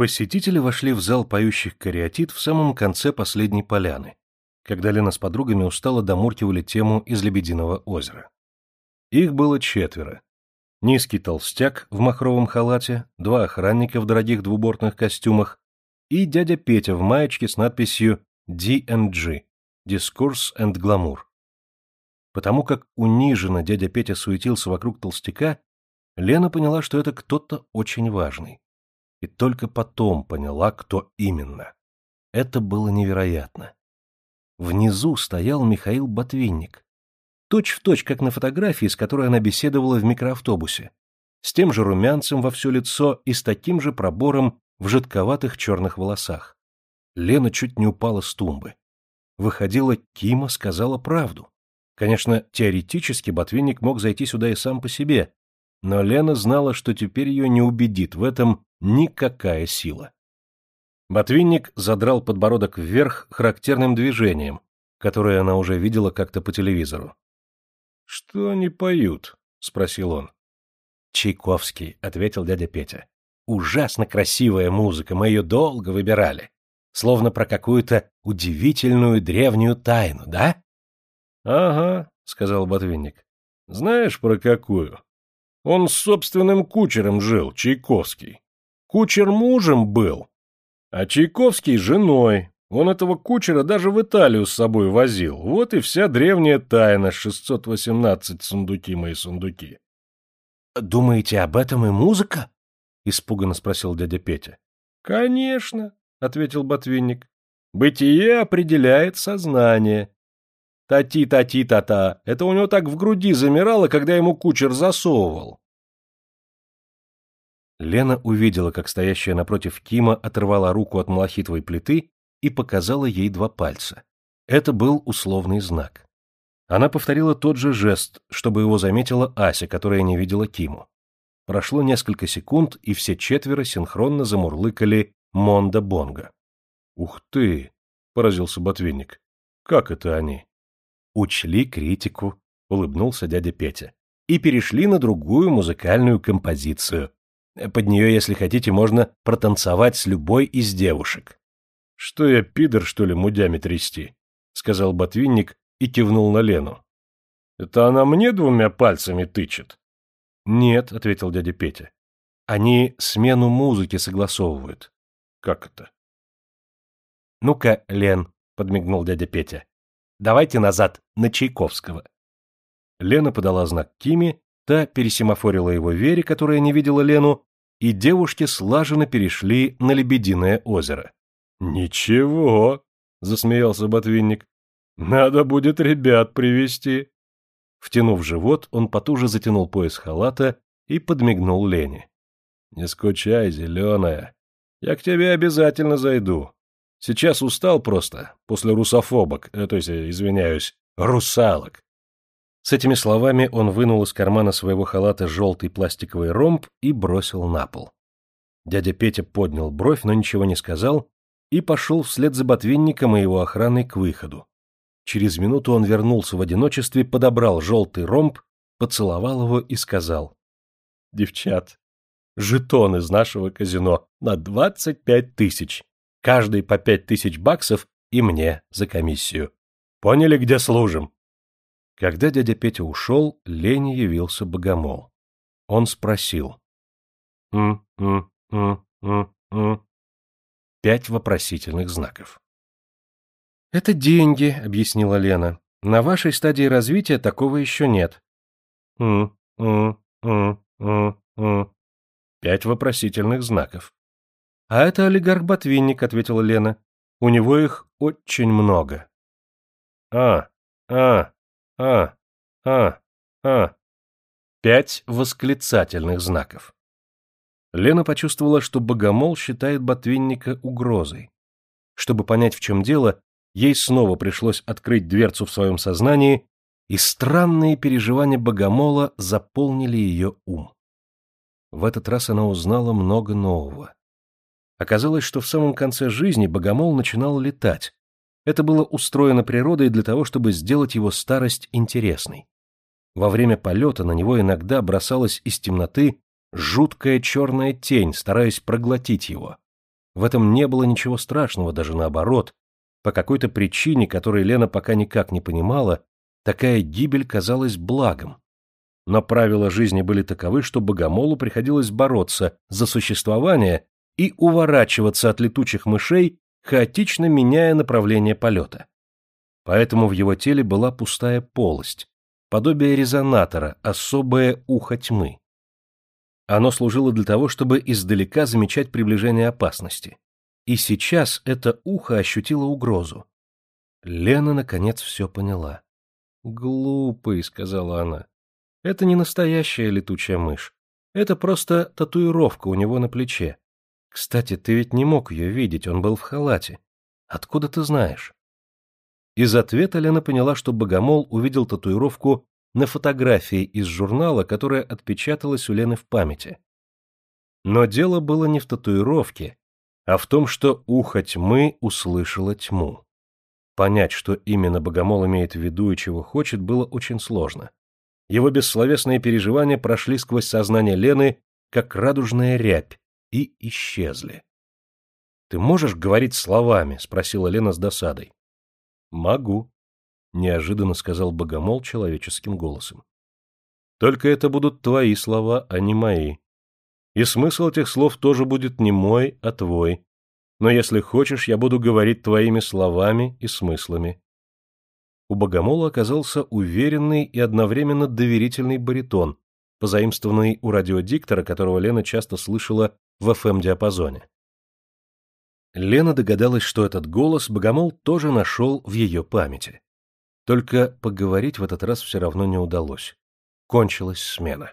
Посетители вошли в зал поющих кариатид в самом конце последней поляны, когда Лена с подругами устало домуркивали тему из Лебединого озера. Их было четверо. Низкий толстяк в махровом халате, два охранника в дорогих двубортных костюмах и дядя Петя в маечке с надписью D&G – Discourse and Glamour. Потому как униженно дядя Петя суетился вокруг толстяка, Лена поняла, что это кто-то очень важный и только потом поняла, кто именно. Это было невероятно. Внизу стоял Михаил Ботвинник. Точь в точь, как на фотографии, с которой она беседовала в микроавтобусе. С тем же румянцем во все лицо и с таким же пробором в жидковатых черных волосах. Лена чуть не упала с тумбы. Выходила, Кима сказала правду. Конечно, теоретически Ботвинник мог зайти сюда и сам по себе, но Лена знала, что теперь ее не убедит в этом никакая сила. Ботвинник задрал подбородок вверх характерным движением, которое она уже видела как-то по телевизору. — Что они поют? — спросил он. — Чайковский, — ответил дядя Петя. — Ужасно красивая музыка, мы ее долго выбирали. Словно про какую-то удивительную древнюю тайну, да? — Ага, — сказал Ботвинник. — Знаешь, про какую? Он с собственным кучером жил, Чайковский. Кучер мужем был, а Чайковский женой. Он этого кучера даже в Италию с собой возил. Вот и вся древняя тайна 618 сундуки мои сундуки. — Думаете, об этом и музыка? — испуганно спросил дядя Петя. — Конечно, — ответил Ботвинник. — Бытие определяет сознание. Тати-тати-та-та. Это у него так в груди замирало, когда ему кучер засовывал. Лена увидела, как стоящая напротив Кима оторвала руку от малахитовой плиты и показала ей два пальца. Это был условный знак. Она повторила тот же жест, чтобы его заметила Ася, которая не видела Киму. Прошло несколько секунд, и все четверо синхронно замурлыкали «Монда Бонга». «Ух ты!» — поразился Ботвинник. «Как это они?» учли критику, улыбнулся дядя Петя, и перешли на другую музыкальную композицию. Под нее, если хотите, можно протанцевать с любой из девушек. — Что я, пидор, что ли, мудями трясти? — сказал Ботвинник и кивнул на Лену. — Это она мне двумя пальцами тычет? — Нет, — ответил дядя Петя. — Они смену музыки согласовывают. — Как это? — Ну-ка, Лен, — подмигнул дядя Петя, Давайте назад, на Чайковского. Лена подала знак Киме, та пересимофорила его Вере, которая не видела Лену, и девушки слаженно перешли на Лебединое озеро. «Ничего», — засмеялся Ботвинник, — «надо будет ребят привести Втянув живот, он потуже затянул пояс халата и подмигнул Лене. «Не скучай, зеленая. Я к тебе обязательно зайду. Сейчас устал просто, после русофобок, э, то есть, э, извиняюсь, русалок. С этими словами он вынул из кармана своего халата желтый пластиковый ромб и бросил на пол. Дядя Петя поднял бровь, но ничего не сказал, и пошел вслед за ботвинником и его охраной к выходу. Через минуту он вернулся в одиночестве, подобрал желтый ромб, поцеловал его и сказал. — Девчат, жетон из нашего казино на двадцать пять тысяч. Каждый по пять тысяч баксов и мне за комиссию. Поняли, где служим? Когда дядя Петя ушел, Лене явился богомол. Он спросил. м м м м м Пять вопросительных знаков. «Это деньги», — объяснила Лена. «На вашей стадии развития такого еще нет». м м м м м Пять вопросительных знаков. А это олигарх Ботвинник, ответила Лена. У него их очень много. А, а, а, а, а. Пять восклицательных знаков. Лена почувствовала, что Богомол считает Ботвинника угрозой. Чтобы понять, в чем дело, ей снова пришлось открыть дверцу в своем сознании, и странные переживания Богомола заполнили ее ум. В этот раз она узнала много нового. Оказалось, что в самом конце жизни богомол начинал летать. Это было устроено природой для того, чтобы сделать его старость интересной. Во время полета на него иногда бросалась из темноты жуткая черная тень, стараясь проглотить его. В этом не было ничего страшного, даже наоборот. По какой-то причине, которой Лена пока никак не понимала, такая гибель казалась благом. Но правила жизни были таковы, что богомолу приходилось бороться за существование и уворачиваться от летучих мышей, хаотично меняя направление полета. Поэтому в его теле была пустая полость, подобие резонатора, особое ухо тьмы. Оно служило для того, чтобы издалека замечать приближение опасности. И сейчас это ухо ощутило угрозу. Лена, наконец, все поняла. «Глупый», — сказала она. «Это не настоящая летучая мышь. Это просто татуировка у него на плече. Кстати, ты ведь не мог ее видеть, он был в халате. Откуда ты знаешь?» Из ответа Лена поняла, что Богомол увидел татуировку на фотографии из журнала, которая отпечаталась у Лены в памяти. Но дело было не в татуировке, а в том, что ухо тьмы услышало тьму. Понять, что именно Богомол имеет в виду и чего хочет, было очень сложно. Его бессловесные переживания прошли сквозь сознание Лены, как радужная рябь, и исчезли. «Ты можешь говорить словами?» — спросила Лена с досадой. «Могу», — неожиданно сказал Богомол человеческим голосом. «Только это будут твои слова, а не мои. И смысл этих слов тоже будет не мой, а твой. Но если хочешь, я буду говорить твоими словами и смыслами». У Богомола оказался уверенный и одновременно доверительный баритон, позаимствованный у радиодиктора, которого Лена часто слышала в ФМ-диапазоне. Лена догадалась, что этот голос Богомол тоже нашел в ее памяти. Только поговорить в этот раз все равно не удалось. Кончилась смена.